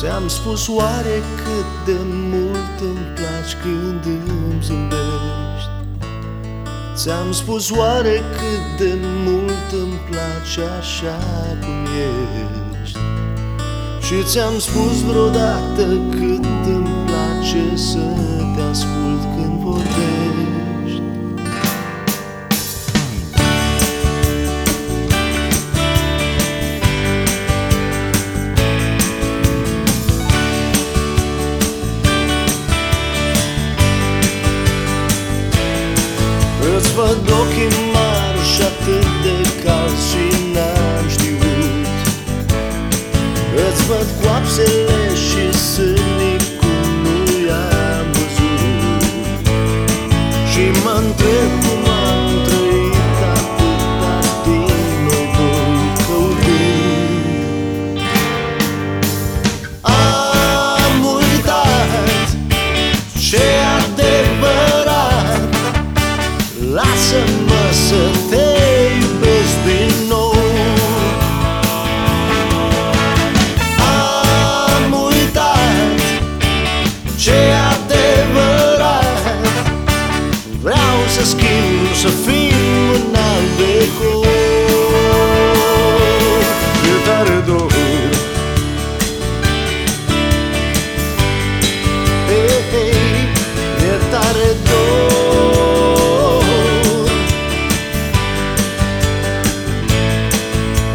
Ți-am spus oare cât de mult îmi placi când îmi zâmbești Ți-am spus oare cât de mult îmi place așa cum ești? Și ți-am spus vreodată cât îmi place să te ascult când vorbești Vreau să schimb, să fim în alt decor. E tare dor. Hey, hey, e tare dor.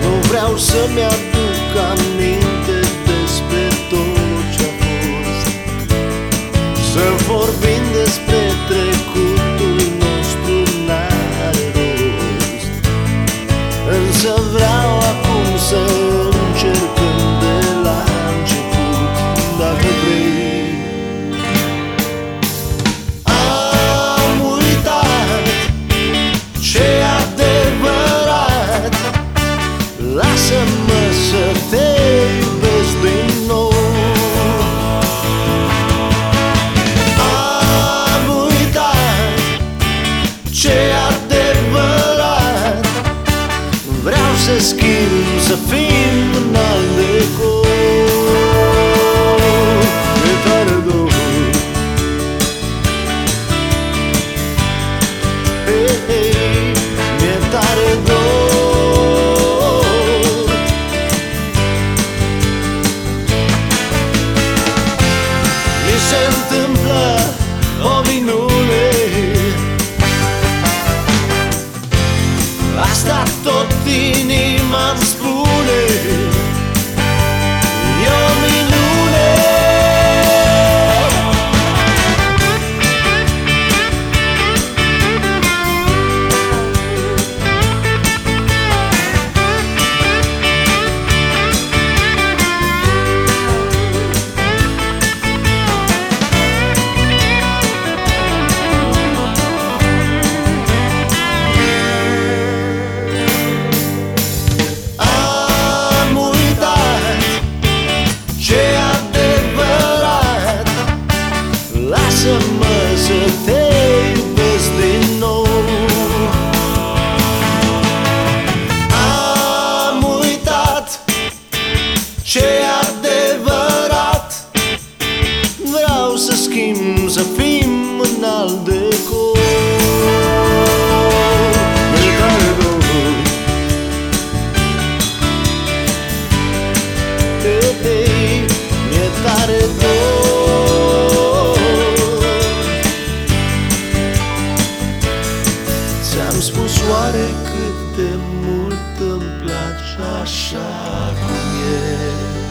Nu vreau să-mi aduc aminte despre tot ce-a fost. Să vorbim despre trecutul să încercăm de la început Dacă vrei. Am uitat ce adevărat. Lasă-mă să te iubesc din nou. Am uitat ce adevărat. Vreau să schimb, să tare dor. Ți-am spus oare cât de mult îmi place așa cum e